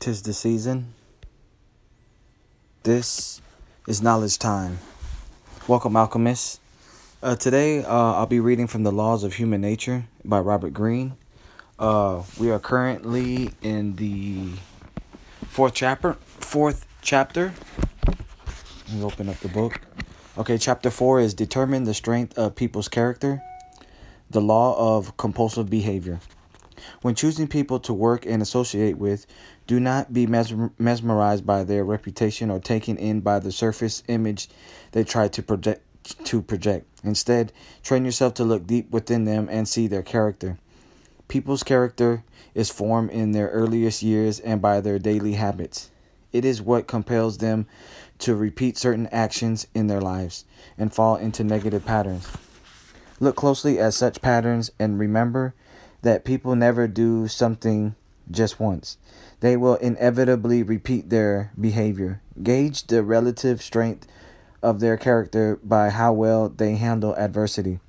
Tis the season. This is knowledge time. Welcome, alchemists. Uh, today, uh, I'll be reading from the Laws of Human Nature by Robert Greene. Uh, we are currently in the fourth chapter. Fourth chapter. Let me open up the book. Okay, chapter four is determine the strength of people's character. The law of compulsive behavior. When choosing people to work and associate with, do not be mesmerized by their reputation or taken in by the surface image they try to project. To project. Instead, train yourself to look deep within them and see their character. People's character is formed in their earliest years and by their daily habits. It is what compels them to repeat certain actions in their lives and fall into negative patterns. Look closely at such patterns and remember that people never do something just once. They will inevitably repeat their behavior. Gauge the relative strength of their character by how well they handle adversity,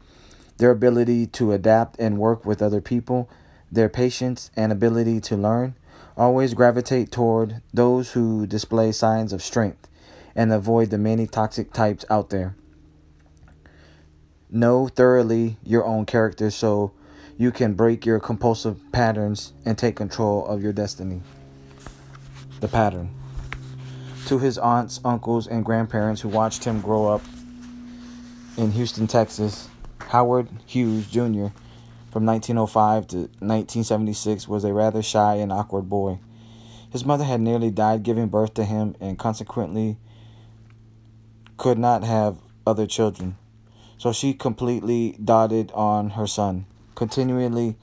their ability to adapt and work with other people, their patience and ability to learn. Always gravitate toward those who display signs of strength and avoid the many toxic types out there. Know thoroughly your own character so you can break your compulsive patterns and take control of your destiny. The pattern. To his aunts, uncles, and grandparents who watched him grow up in Houston, Texas, Howard Hughes Jr. from 1905 to 1976 was a rather shy and awkward boy. His mother had nearly died giving birth to him and consequently could not have other children. So she completely dotted on her son continually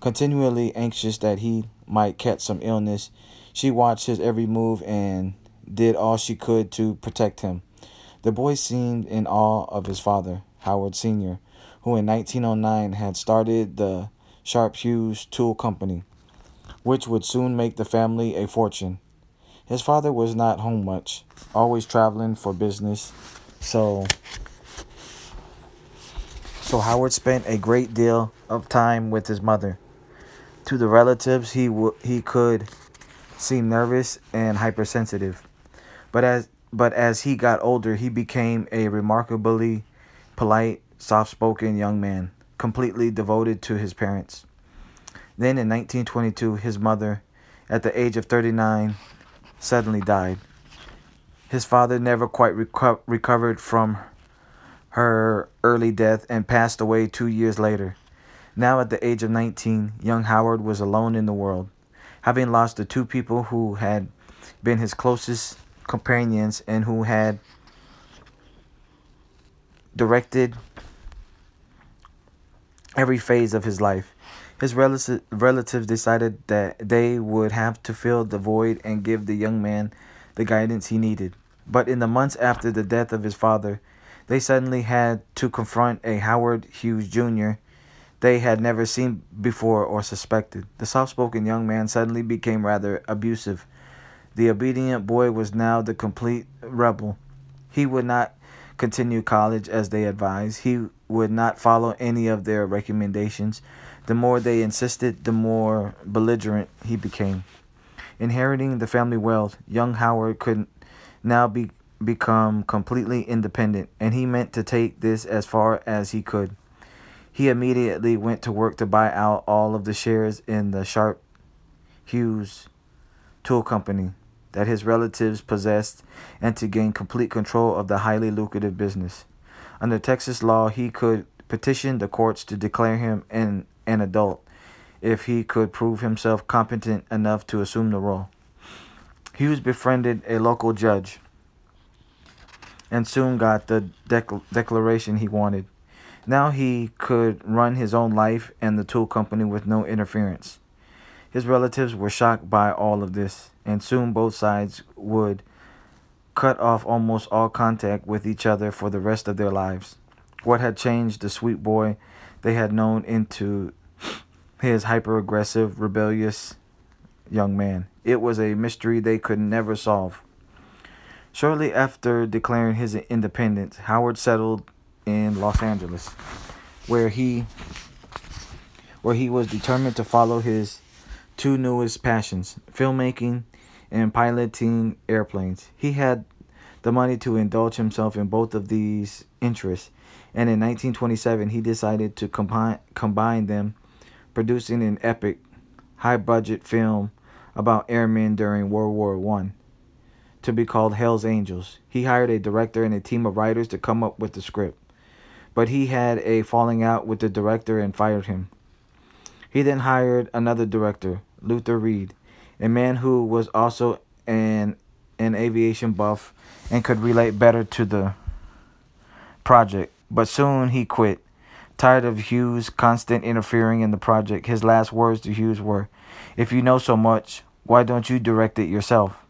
continually anxious that he might catch some illness. She watched his every move and did all she could to protect him. The boy seemed in awe of his father, Howard Sr., who in 1909 had started the Sharp Hughes Tool Company, which would soon make the family a fortune. His father was not home much, always traveling for business, so so Howard spent a great deal of time with his mother. To the relatives, he w- he could seem nervous and hypersensitive. But as but as he got older, he became a remarkably polite, soft-spoken young man, completely devoted to his parents. Then in 1922, his mother, at the age of 39, suddenly died. His father never quite reco- recovered from her early death and passed away two years later. Now, at the age of 19, young Howard was alone in the world, having lost the two people who had been his closest companions and who had directed every phase of his life. His relatives decided that they would have to fill the void and give the young man the guidance he needed. But in the months after the death of his father, they suddenly had to confront a Howard Hughes Jr. they had never seen before or suspected. The soft spoken young man suddenly became rather abusive. The obedient boy was now the complete rebel. He would not continue college as they advised, he would not follow any of their recommendations. The more they insisted, the more belligerent he became. Inheriting the family wealth, young Howard could now be become completely independent, and he meant to take this as far as he could. He immediately went to work to buy out all of the shares in the Sharp Hughes Tool Company that his relatives possessed and to gain complete control of the highly lucrative business. Under Texas law, he could petition the courts to declare him an, an adult if he could prove himself competent enough to assume the role. Hughes befriended a local judge and soon got the dec- declaration he wanted. Now he could run his own life and the tool company with no interference. His relatives were shocked by all of this, and soon both sides would cut off almost all contact with each other for the rest of their lives. What had changed the sweet boy they had known into his hyper aggressive, rebellious young man? It was a mystery they could never solve. Shortly after declaring his independence, Howard settled in Los Angeles, where he where he was determined to follow his two newest passions, filmmaking and piloting airplanes. He had the money to indulge himself in both of these interests, and in 1927 he decided to combine combine them, producing an epic, high-budget film about airmen during World War One to be called Hell's Angels. He hired a director and a team of writers to come up with the script. But he had a falling out with the director and fired him. He then hired another director, Luther Reed, a man who was also an an aviation buff and could relate better to the project. But soon he quit. Tired of Hughes' constant interfering in the project, his last words to Hughes were, If you know so much, why don't you direct it yourself?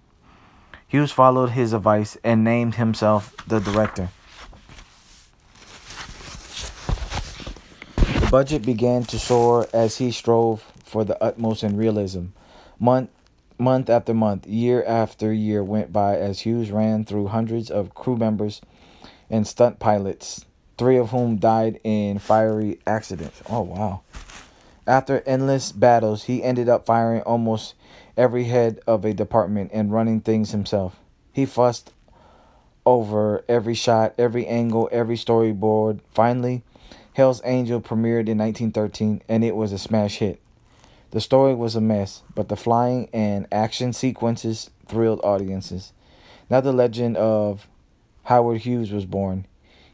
Hughes followed his advice and named himself the director. The budget began to soar as he strove for the utmost in realism. Month, month after month, year after year went by as Hughes ran through hundreds of crew members and stunt pilots, three of whom died in fiery accidents. Oh, wow. After endless battles, he ended up firing almost every head of a department and running things himself. He fussed over every shot, every angle, every storyboard. Finally, Hell's Angel premiered in 1913 and it was a smash hit. The story was a mess, but the flying and action sequences thrilled audiences. Now the legend of Howard Hughes was born.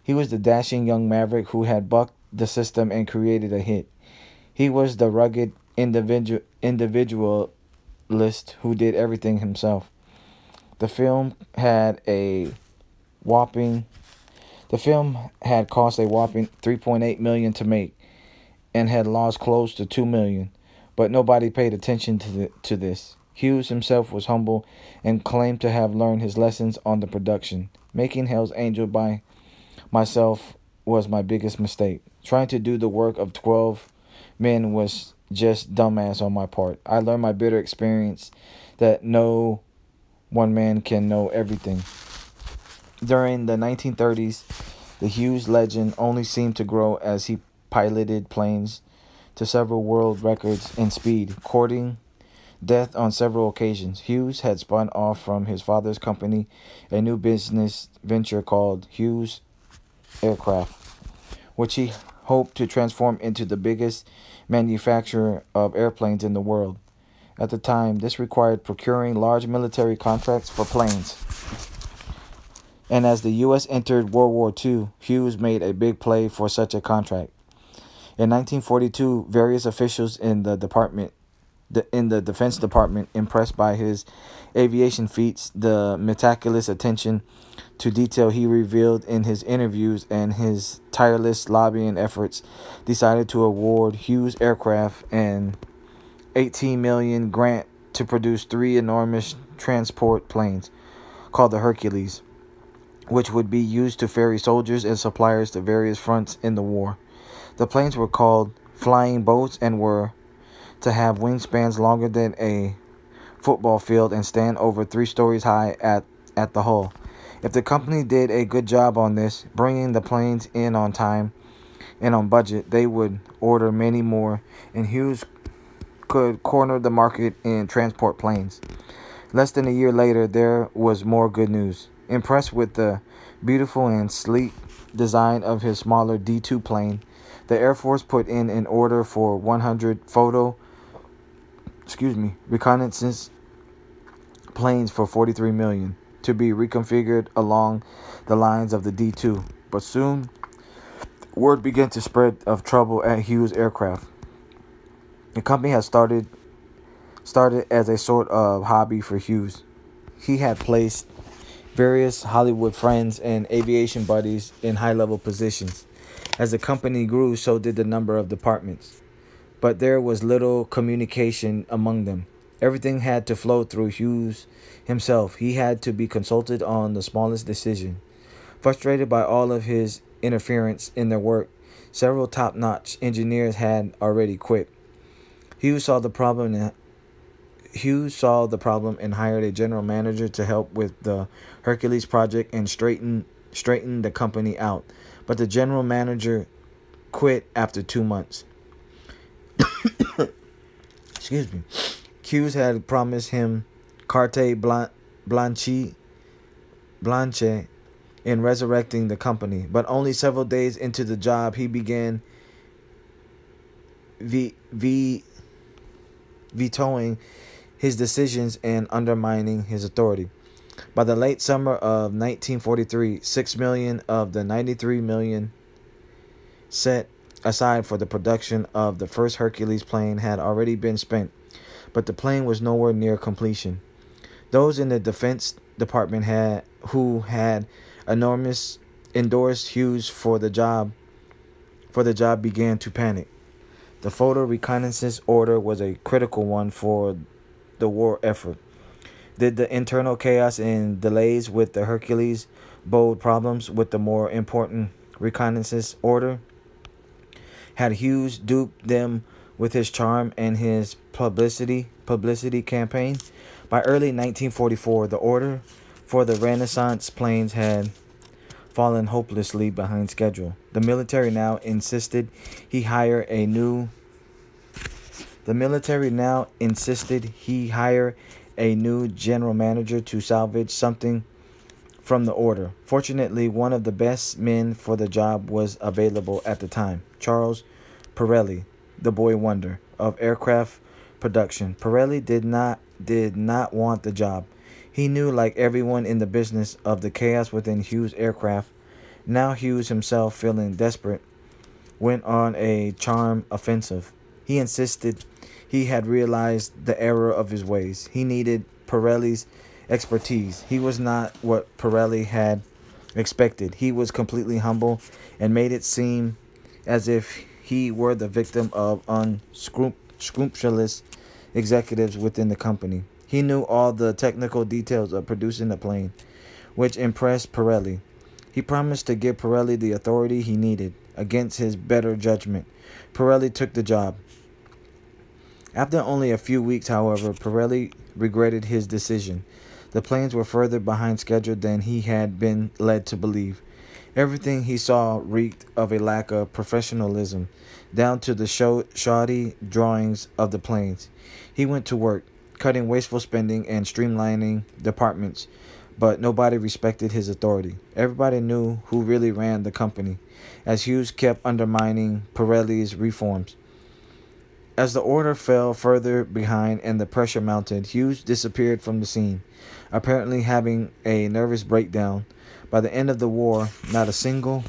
He was the dashing young maverick who had bucked the system and created a hit. He was the rugged individual individual list who did everything himself. The film had a whopping the film had cost a whopping 3.8 million to make and had lost close to 2 million, but nobody paid attention to the, to this. Hughes himself was humble and claimed to have learned his lessons on the production. Making Hell's Angel by myself was my biggest mistake. Trying to do the work of 12 men was just dumbass on my part. I learned my bitter experience that no one man can know everything. During the 1930s, the Hughes legend only seemed to grow as he piloted planes to several world records in speed, courting death on several occasions. Hughes had spun off from his father's company, a new business venture called Hughes Aircraft, which he hoped to transform into the biggest manufacturer of airplanes in the world. At the time, this required procuring large military contracts for planes. And as the U.S. entered World War II, Hughes made a big play for such a contract. In 1942, various officials in the department, the, in the Defense Department, impressed by his aviation feats, the meticulous attention to detail he revealed in his interviews and his tireless lobbying efforts, decided to award Hughes Aircraft an 18 million grant to produce three enormous transport planes called the Hercules, which would be used to ferry soldiers and suppliers to various fronts in the war. The planes were called flying boats and were to have wingspans longer than a football field and stand over three stories high at, at the hull. If the company did a good job on this, bringing the planes in on time and on budget, they would order many more, and Hughes could corner the market in transport planes. Less than a year later, there was more good news. Impressed with the beautiful and sleek design of his smaller D 2 plane, the Air Force put in an order for 100 photo, excuse me, reconnaissance planes for 43 million to be reconfigured along the lines of the D2, but soon word began to spread of trouble at Hughes Aircraft. The company had started started as a sort of hobby for Hughes. He had placed various Hollywood friends and aviation buddies in high-level positions. As the company grew, so did the number of departments. But there was little communication among them. Everything had to flow through Hughes himself. He had to be consulted on the smallest decision. Frustrated by all of his interference in their work, several top notch engineers had already quit. Hughes saw the problem Hughes saw the problem and hired a general manager to help with the Hercules project and straighten straighten the company out. But the general manager quit after two months. Excuse me. Hughes had promised him Carte Blanche, Blanche in resurrecting the company. But only several days into the job, he began v- v- vetoing his decisions and undermining his authority. By the late summer of 1943, 6 million of the 93 million set aside for the production of the first Hercules plane had already been spent, but the plane was nowhere near completion. Those in the Defense Department had who had enormous endorsed Hughes for the job for the job began to panic. The photo reconnaissance order was a critical one for the war effort. Did the internal chaos and delays with the Hercules bode problems with the more important reconnaissance order? Had Hughes duped them with his charm and his publicity publicity campaign? By early 1944, the order for the Renaissance planes had fallen hopelessly behind schedule. The military now insisted he hire a new the military now insisted he hire a new general manager to salvage something from the order. Fortunately, one of the best men for the job was available at the time Charles Pirelli, the boy wonder of aircraft production. Pirelli did not did not want the job. He knew, like everyone in the business, of the chaos within Hughes Aircraft. Now Hughes himself, feeling desperate, went on a charm offensive. He insisted he had realized the error of his ways. He needed Pirelli's expertise. He was not what Pirelli had expected. He was completely humble and made it seem as if he were the victim of unscrupulous executives within the company. He knew all the technical details of producing the plane, which impressed Pirelli. He promised to give Pirelli the authority he needed against his better judgment. Pirelli took the job. After only a few weeks, however, Pirelli regretted his decision. The planes were further behind schedule than he had been led to believe. Everything he saw reeked of a lack of professionalism, down to the shoddy drawings of the planes. He went to work, cutting wasteful spending and streamlining departments, but nobody respected his authority. Everybody knew who really ran the company, as Hughes kept undermining Pirelli's reforms. As the order fell further behind and the pressure mounted, Hughes disappeared from the scene, apparently having a nervous breakdown. By the end of the war, not a single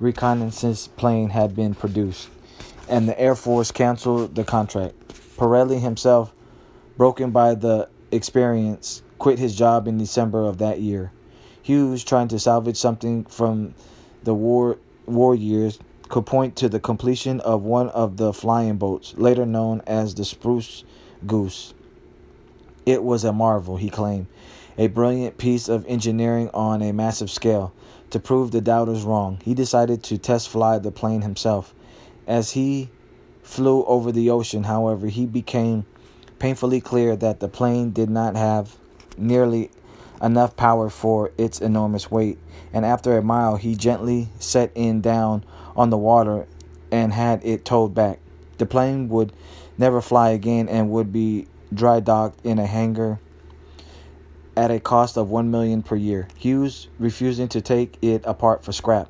reconnaissance plane had been produced, and the Air Force canceled the contract. Pirelli himself, broken by the experience, quit his job in December of that year. Hughes, trying to salvage something from the war war years, could point to the completion of one of the flying boats, later known as the Spruce Goose. It was a marvel, he claimed, a brilliant piece of engineering on a massive scale. To prove the doubters wrong, he decided to test fly the plane himself. As he flew over the ocean, however, he became painfully clear that the plane did not have nearly enough power for its enormous weight, and after a mile he gently set in down on the water and had it towed back. The plane would never fly again and would be dry docked in a hangar at a cost of 1 million per year. Hughes refusing to take it apart for scrap.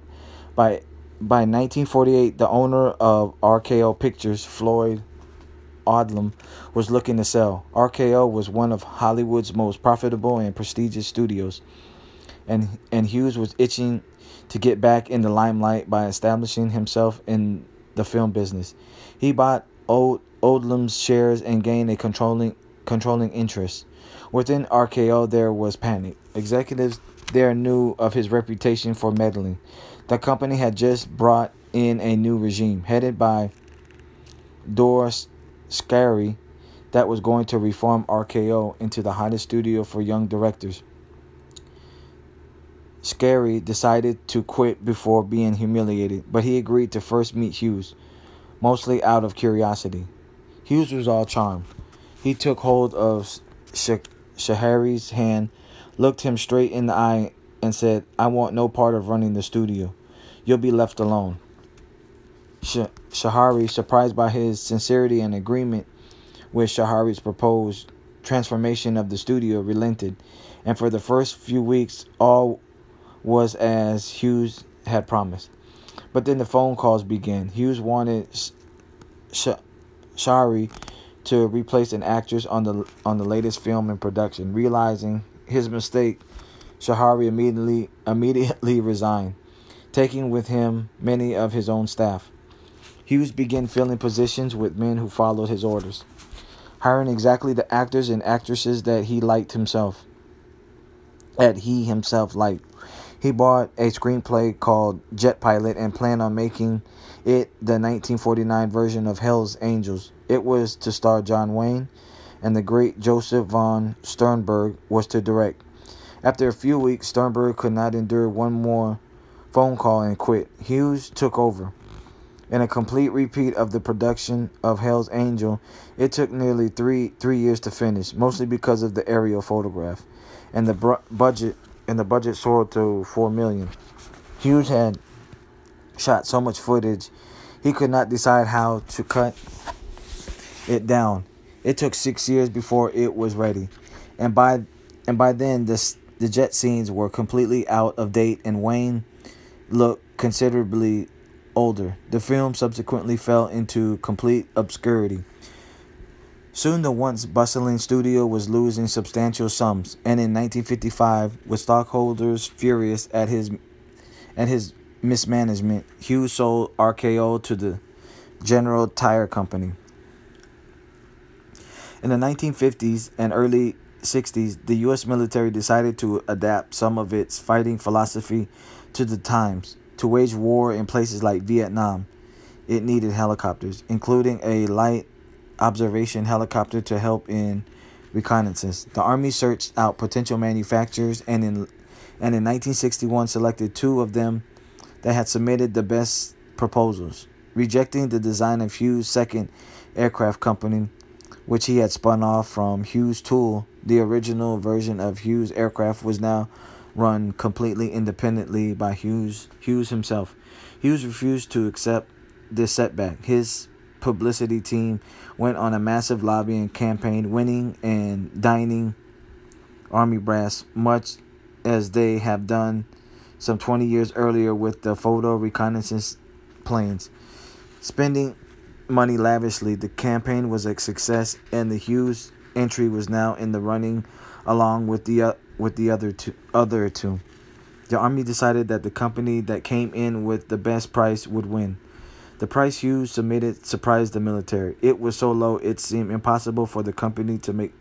By by 1948, the owner of RKO Pictures, Floyd Odlum, was looking to sell. RKO was one of Hollywood's most profitable and prestigious studios, and and Hughes was itching to get back in the limelight by establishing himself in the film business. He bought Old Odlum's shares and gained a controlling controlling interest. Within RKO there was panic. Executives there knew of his reputation for meddling. The company had just brought in a new regime headed by Doris Schary that was going to reform RKO into the hottest studio for young directors. Schary decided to quit before being humiliated, but he agreed to first meet Hughes, mostly out of curiosity. Hughes was all charm. He took hold of Schary's hand, looked him straight in the eye, and said, I want no part of running the studio. You'll be left alone. Schary, surprised by his sincerity and agreement with Schary's proposed transformation of the studio relented, and for the first few weeks, all was as Hughes had promised. But then the phone calls began. Hughes wanted Sh- Schary to replace an actress on the on the latest film in production. Realizing his mistake, Schary immediately immediately resigned, taking with him many of his own staff. Hughes began filling positions with men who followed his orders, hiring exactly the actors and actresses that he liked himself. That he himself liked. He bought a screenplay called Jet Pilot and planned on making it the 1949 version of Hell's Angels. It was to star John Wayne, and the great Josef von Sternberg was to direct. After a few weeks, Sternberg could not endure one more phone call and quit. Hughes took over. In a complete repeat of the production of Hell's Angel, it took nearly three three years to finish, mostly because of the aerial photograph, and the budget and the budget soared to four million. Hughes had shot so much footage, he could not decide how to cut it down. It took six years before it was ready, and by and by then the the jet scenes were completely out of date, and Wayne looked considerably older. The film subsequently fell into complete obscurity. Soon, the once bustling studio was losing substantial sums, and in 1955, with stockholders furious at his at his mismanagement, Hughes sold RKO to the General Tire Company. In the 1950s and early 60s, the U.S. military decided to adapt some of its fighting philosophy to the times. To wage war in places like Vietnam, it needed helicopters, including a light observation helicopter to help in reconnaissance. The Army searched out potential manufacturers and in and in 1961 selected two of them that had submitted the best proposals, rejecting the design of Hughes' second aircraft company, which he had spun off from Hughes Tool. The original version of Hughes aircraft was now run completely independently by Hughes Hughes himself. Hughes refused to accept this setback. His publicity team went on a massive lobbying campaign, winning and dining Army brass, much as they have done some 20 years earlier with the photo reconnaissance planes. Spending money lavishly, the campaign was a success, and the Hughes entry was now in the running, along with the uh, with the other two. Other two, the army decided that the company that came in with the best price would win. The price Hughes submitted surprised the military. It was so low it seemed impossible for the company to make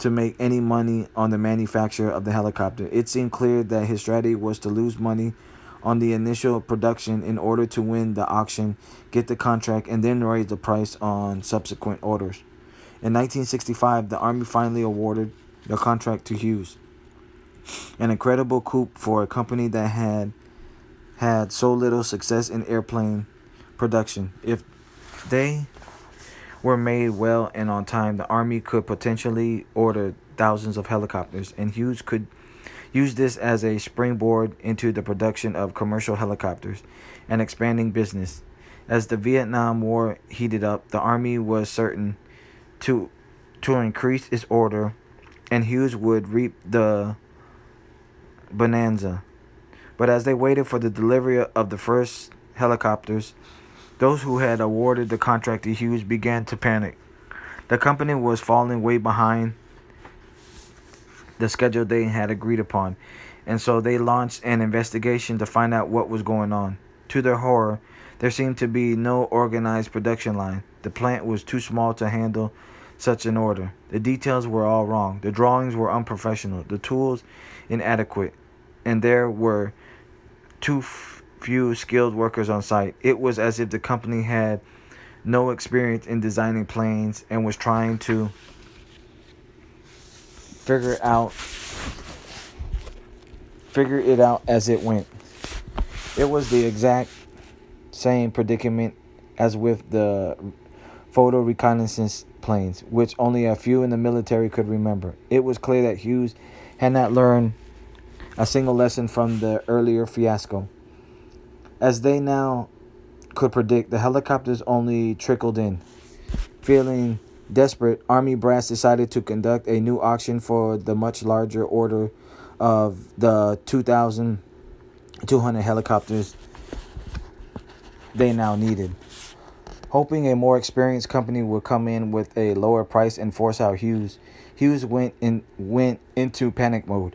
to make any money on the manufacture of the helicopter. It seemed clear that his strategy was to lose money on the initial production in order to win the auction, get the contract, and then raise the price on subsequent orders. In 1965, the Army finally awarded the contract to Hughes. An incredible coup for a company that had had so little success in airplane production. If they were made well and on time, the Army could potentially order thousands of helicopters, and Hughes could use this as a springboard into the production of commercial helicopters and expanding business. As the Vietnam War heated up, the Army was certain to to increase its order, and Hughes would reap the bonanza. But as they waited for the delivery of the first helicopters, those who had awarded the contract to Hughes began to panic. The company was falling way behind the schedule they had agreed upon, and so they launched an investigation to find out what was going on. To their horror, there seemed to be no organized production line. The plant was too small to handle such an order. The details were all wrong. The drawings were unprofessional, the tools inadequate, and there were too few skilled workers on site. It was as if the company had no experience in designing planes and was trying to figure out figure it out as it went. It was the exact same predicament as with the photo reconnaissance planes, which only a few in the military could remember. It was clear that Hughes had not learned a single lesson from the earlier fiasco. As they now could predict, the helicopters only trickled in, Feeling Desperate, Army brass decided to conduct a new auction for the much larger order of the 2,200 helicopters they now needed. Hoping a more experienced company would come in with a lower price and force out Hughes, Hughes went in went into panic mode.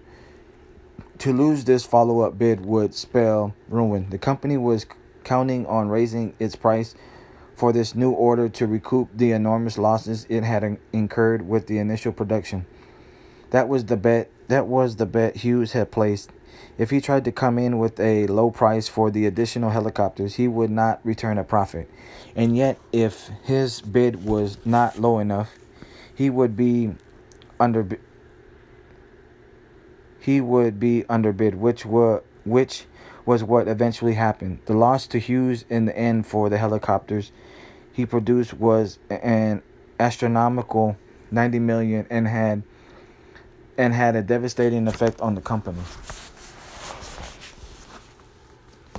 To lose this follow-up bid would spell ruin. The company was counting on raising its price for this new order to recoup the enormous losses it had incurred with the initial production. That was the bet that was the bet Hughes had placed. If he tried to come in with a low price for the additional helicopters, he would not return a profit. And yet, if his bid was not low enough, he would be under he would be underbid, which were which was what eventually happened. The loss to Hughes in the end for the helicopters he produced was an astronomical 90 million and had and had a devastating effect on the company.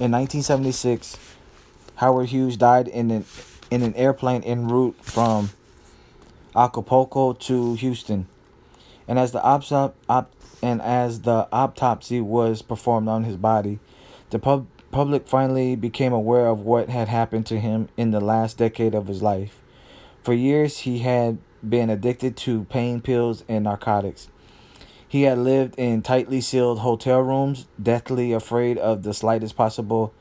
In 1976, Howard Hughes died in an in an airplane en route from Acapulco to Houston. And as the op- op- and as the autopsy was performed on his body, the pub- public finally became aware of what had happened to him in the last decade of his life. For years, he had been addicted to pain pills and narcotics. He had lived in tightly sealed hotel rooms, deathly afraid of the slightest possible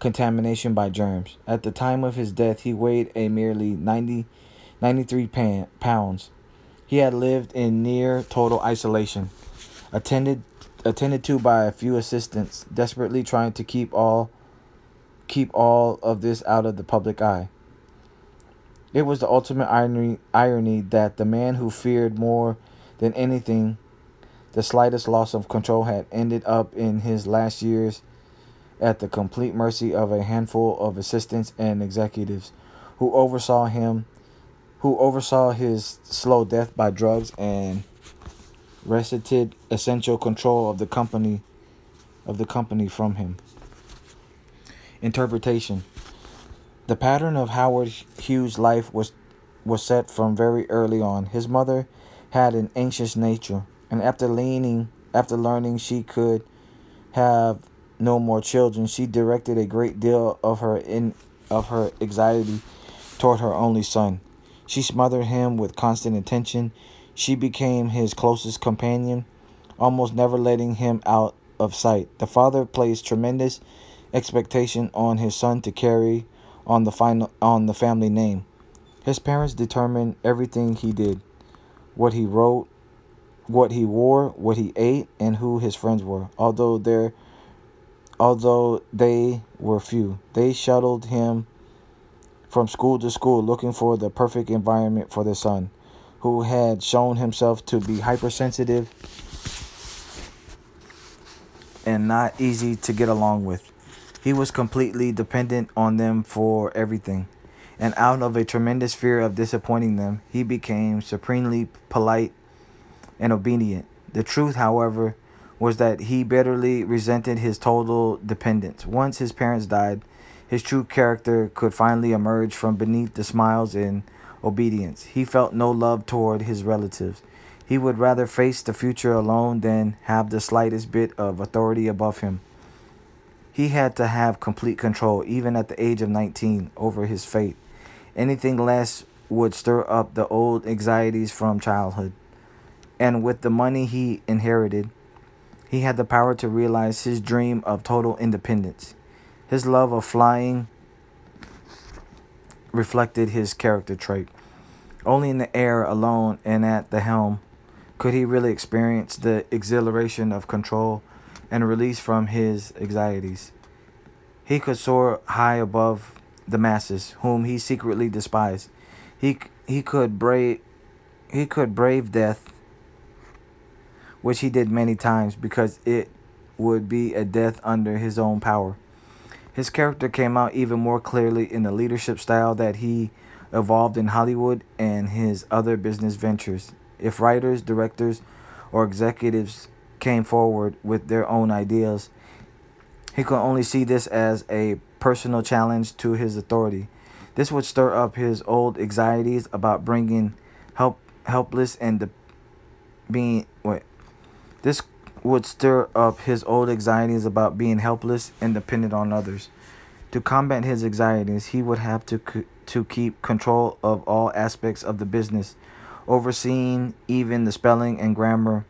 contamination by germs. At the time of his death, he weighed a merely 90, 93 pounds. He had lived in near total isolation, attended attended to by a few assistants, desperately trying to keep all keep all of this out of the public eye. It was the ultimate irony irony that the man who feared more than anything the slightest loss of control had ended up in his last years at the complete mercy of a handful of assistants and executives who oversaw him who oversaw his slow death by drugs and wrested essential control of the company of the company from him. Interpretation The pattern of Howard Hughes' life was was set from very early on. His mother had an anxious nature, and after leaning after learning she could have no more children, she directed a great deal of her in of her anxiety toward her only son. She smothered him with constant attention she became his closest companion, almost never letting him out of sight. The father placed tremendous expectation on his son to carry on the final on the family name. His parents determined everything he did, what he wrote, what he wore, what he ate, and who his friends were. Although there although they were few, they shuttled him from school to school looking for the perfect environment for their son who had shown himself to be hypersensitive and not easy to get along with. He was completely dependent on them for everything, and out of a tremendous fear of disappointing them, he became supremely polite and obedient. The truth, however, was that he bitterly resented his total dependence. Once his parents died, his true character could finally emerge from beneath the smiles and obedience. He felt no love toward his relatives. He would rather face the future alone than have the slightest bit of authority above him. He had to have complete control, even at the age of 19, over his fate. Anything less would stir up the old anxieties from childhood. And with the money he inherited, he had the power to realize his dream of total independence. His love of flying reflected his character trait. Only in the air alone and at the helm could he really experience the exhilaration of control and release from his anxieties. He could soar high above the masses, whom he secretly despised. He he could brave he could brave death, which he did many times because it would be a death under his own power. His character came out even more clearly in the leadership style that he evolved in Hollywood and his other business ventures. If writers, directors, or executives came forward with their own ideas, he could only see this as a personal challenge to his authority. This would stir up his old anxieties about bringing help helpless and de- being what this would stir up his old anxieties about being helpless and dependent on others. To combat his anxieties, he would have to to keep control of all aspects of the business, overseeing even the spelling and grammar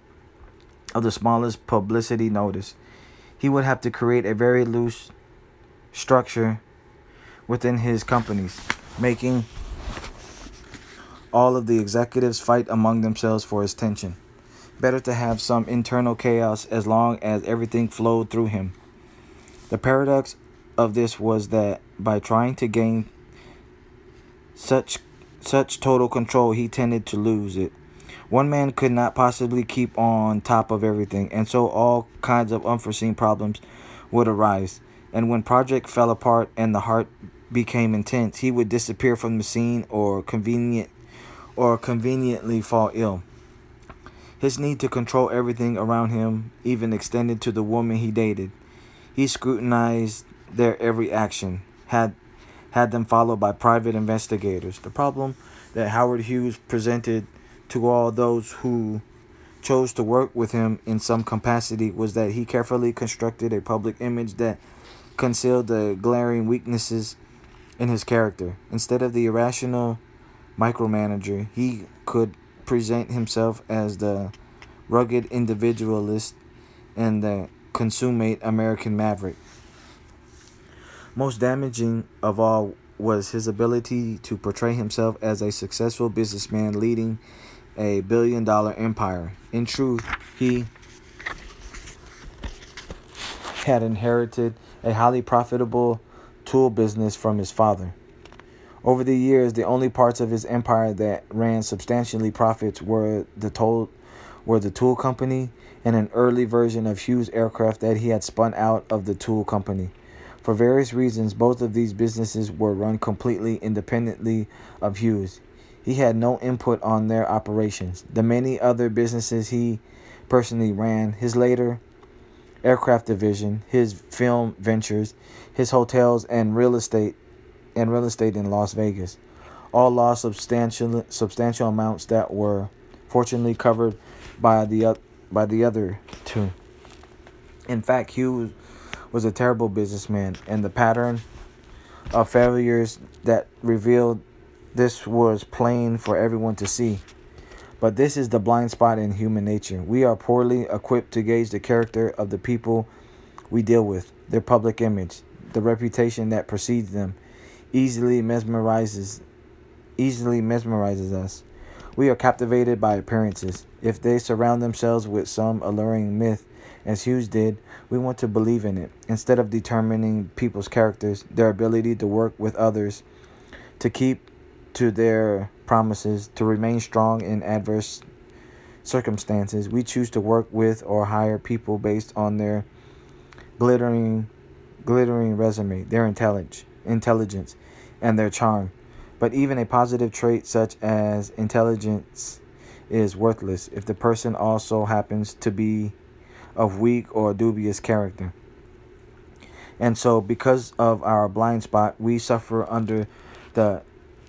of the smallest publicity notice. He would have to create a very loose structure within his companies, making all of the executives fight among themselves for his attention. Better to have some internal chaos as long as everything flowed through him. The paradox of this was that by trying to gain such such total control, he tended to lose it. One man could not possibly keep on top of everything, and so all kinds of unforeseen problems would arise. And when project fell apart and the heart became intense, he would disappear from the scene or convenient or conveniently fall ill. His need to control everything around him even extended to the woman he dated. He scrutinized their every action, had had them followed by private investigators. The problem that Howard Hughes presented to all those who chose to work with him in some capacity was that he carefully constructed a public image that concealed the glaring weaknesses in his character. Instead of the irrational micromanager, he could present himself as the rugged individualist and the consummate American maverick. Most damaging of all was his ability to portray himself as a successful businessman leading a billion dollar empire. In truth, he had inherited a highly profitable tool business from his father. Over the years, the only parts of his empire that ran substantially profits were the tool, were the tool company and an early version of Hughes aircraft that he had spun out of the tool company. For various reasons, both of these businesses were run completely independently of Hughes. He had no input on their operations. The many other businesses he personally ran, his later aircraft division, his film ventures, his hotels and real estate and real estate in Las Vegas. All lost substantial substantial amounts that were fortunately covered by the by the other two. In fact, Hughes was a terrible businessman, and the pattern of failures that revealed this was plain for everyone to see. But this is the blind spot in human nature. We are poorly equipped to gauge the character of the people we deal with, their public image, the reputation that precedes them, easily mesmerizes easily mesmerizes us. We are captivated by appearances. If they surround themselves with some alluring myth, as Hughes did, we want to believe in it. Instead of determining people's characters, their ability to work with others, to keep to their promises, to remain strong in adverse circumstances, we choose to work with or hire people based on their glittering glittering resume, their intelligence, intelligence, and their charm. But even a positive trait such as intelligence is worthless if the person also happens to be of weak or dubious character. And so, because of our blind spot, we suffer under the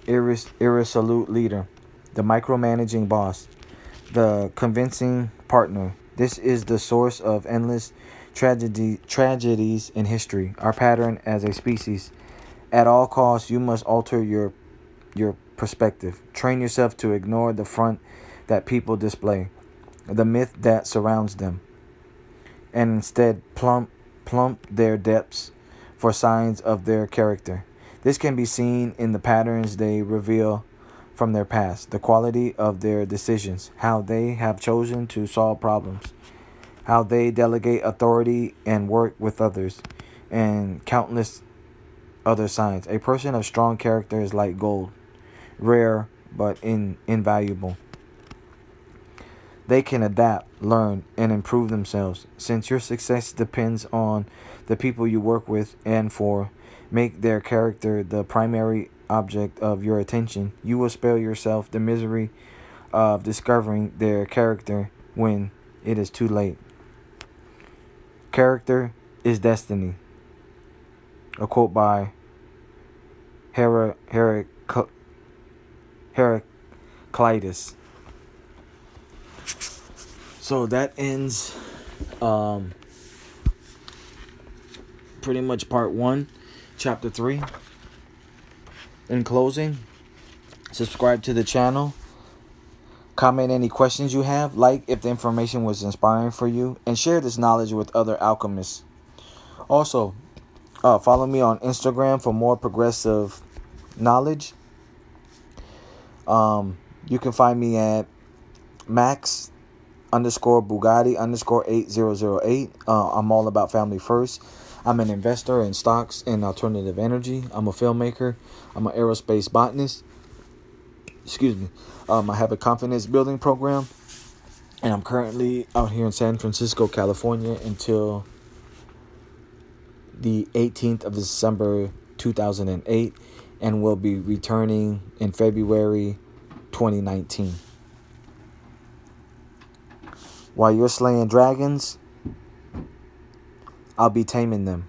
irres- irresolute leader, the micromanaging boss, the convincing partner. This is the source of endless tragedy, tragedies in history, our pattern as a species. At all costs, you must alter your your perspective. Train yourself to ignore the front that people display, the myth that surrounds them, and instead plump plump their depths for signs of their character. This can be seen in the patterns they reveal from their past, the quality of their decisions, how they have chosen to solve problems, how they delegate authority and work with others, and countless other signs. A person of strong character is like gold, rare but in, invaluable. They can adapt, learn, and improve themselves. Since your success depends on the people you work with and for, make their character the primary object of your attention. You will spare yourself the misery of discovering their character when it is too late. Character is destiny. A quote by Hera, Hera, Clytus. So that ends um, pretty much part one, chapter three. In closing, subscribe to the channel. Comment any questions you have, like if the information was inspiring for you, and share this knowledge with other alchemists. Also, uh, follow me on Instagram for more progressive knowledge. Um, you can find me at Max underscore Bugatti underscore 8008. Uh, I'm all about family first. I'm an investor in stocks and alternative energy. I'm a filmmaker. I'm an aerospace botanist. Excuse me. Um, I have a confidence building program. And I'm currently out here in San Francisco, California until the 18th of December 2008 and will be returning in February 2019. While you're slaying dragons, I'll be taming them.